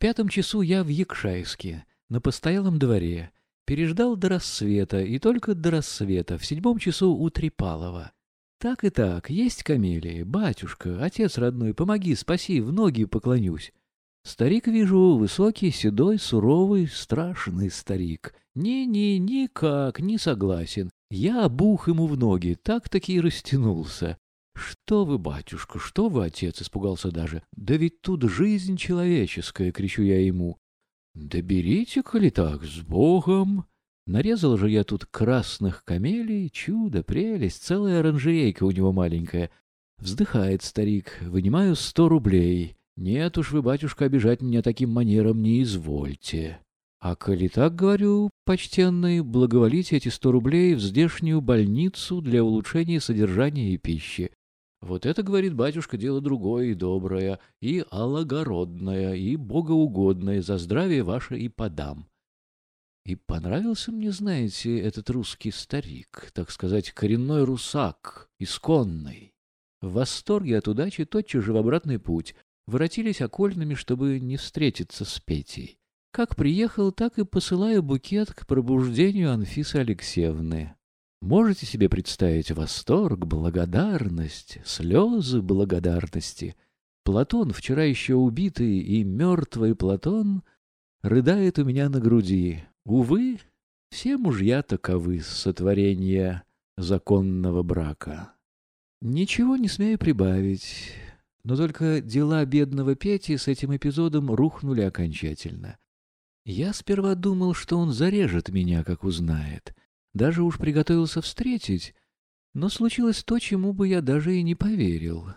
пятом часу я в Якшайске, на постоялом дворе. Переждал до рассвета, и только до рассвета, в седьмом часу у Трипалова. Так и так, есть камелии. Батюшка, отец родной, помоги, спаси, в ноги поклонюсь. Старик, вижу, высокий, седой, суровый, страшный старик. Не-не, никак не согласен. Я бух ему в ноги, так-таки и растянулся. «Что вы, батюшка, что вы, отец?» — испугался даже. «Да ведь тут жизнь человеческая!» — кричу я ему. «Да берите, коли так, с Богом!» Нарезал же я тут красных камелий, чудо, прелесть, целая оранжерейка у него маленькая. Вздыхает старик, вынимаю сто рублей. Нет уж вы, батюшка, обижать меня таким манером не извольте. А коли так, говорю, почтенный, благоволите эти сто рублей в здешнюю больницу для улучшения содержания и пищи. Вот это, говорит батюшка, дело другое и доброе, и алогородное, и богоугодное, за здравие ваше и подам. И понравился мне, знаете, этот русский старик, так сказать, коренной русак, исконный. В восторге от удачи тотчас же в обратный путь воротились окольными, чтобы не встретиться с Петей. Как приехал, так и посылаю букет к пробуждению Анфисы Алексеевны. Можете себе представить восторг, благодарность, слезы благодарности? Платон, вчера еще убитый и мертвый Платон, рыдает у меня на груди. Увы, все мужья таковы с сотворения законного брака. Ничего не смею прибавить, но только дела бедного Пети с этим эпизодом рухнули окончательно. Я сперва думал, что он зарежет меня, как узнает — даже уж приготовился встретить, но случилось то, чему бы я даже и не поверил.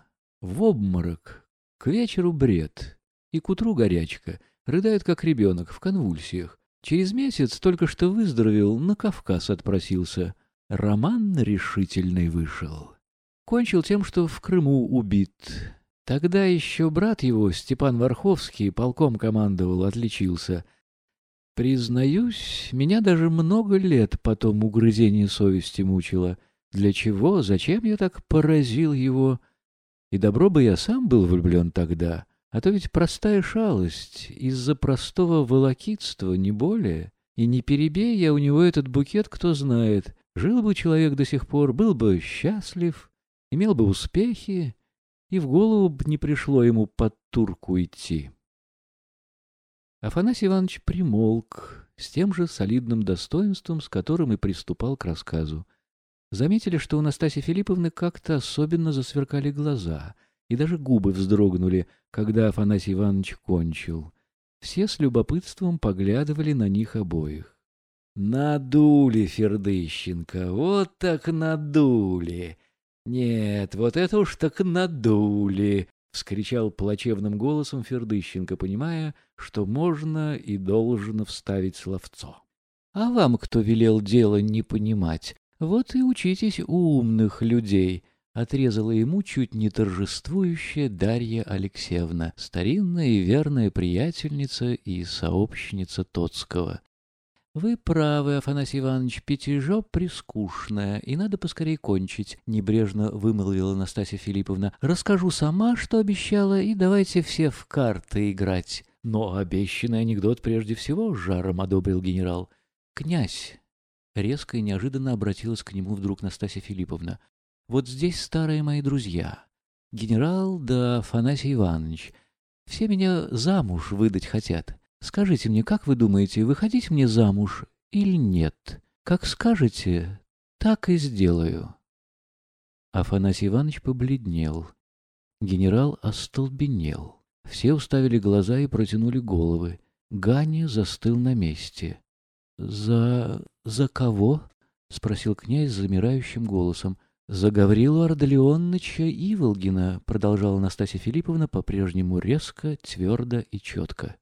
В обморок, к вечеру бред, и к утру горячка, рыдает как ребенок в конвульсиях. Через месяц только что выздоровел, на Кавказ отпросился. Роман решительный вышел. Кончил тем, что в Крыму убит. Тогда еще брат его, Степан Варховский, полком командовал, отличился. Признаюсь, меня даже много лет потом угрызение совести мучило. Для чего, зачем я так поразил его? И добро бы я сам был влюблен тогда, а то ведь простая шалость, из-за простого волокитства, не более. И не перебей я у него этот букет, кто знает. Жил бы человек до сих пор, был бы счастлив, имел бы успехи, и в голову бы не пришло ему под турку идти. Афанасий Иванович примолк с тем же солидным достоинством, с которым и приступал к рассказу. Заметили, что у Настасьи Филипповны как-то особенно засверкали глаза, и даже губы вздрогнули, когда Афанасий Иванович кончил. Все с любопытством поглядывали на них обоих. «Надули, Фердыщенко, вот так надули! Нет, вот это уж так надули!» — вскричал плачевным голосом Фердыщенко, понимая, что можно и должно вставить словцо. — А вам кто велел дело не понимать? Вот и учитесь у умных людей, — отрезала ему чуть не торжествующая Дарья Алексеевна, старинная и верная приятельница и сообщница Тоцкого. — Вы правы, Афанасий Иванович, пятижо прискучная, и надо поскорей кончить, — небрежно вымолвила Настасья Филипповна. — Расскажу сама, что обещала, и давайте все в карты играть. Но обещанный анекдот прежде всего, — жаром одобрил генерал. — Князь! — резко и неожиданно обратилась к нему вдруг Настасья Филипповна. — Вот здесь старые мои друзья. Генерал да Афанасий Иванович. Все меня замуж выдать хотят. — Скажите мне, как вы думаете, выходить мне замуж или нет? Как скажете, так и сделаю. Афанасий Иванович побледнел. Генерал остолбенел. Все уставили глаза и протянули головы. Ганя застыл на месте. «За... за кого?» — спросил князь замирающим голосом. «За Гаврилу Ардалионовича Иволгина», — продолжала Настасья Филипповна по-прежнему резко, твердо и четко.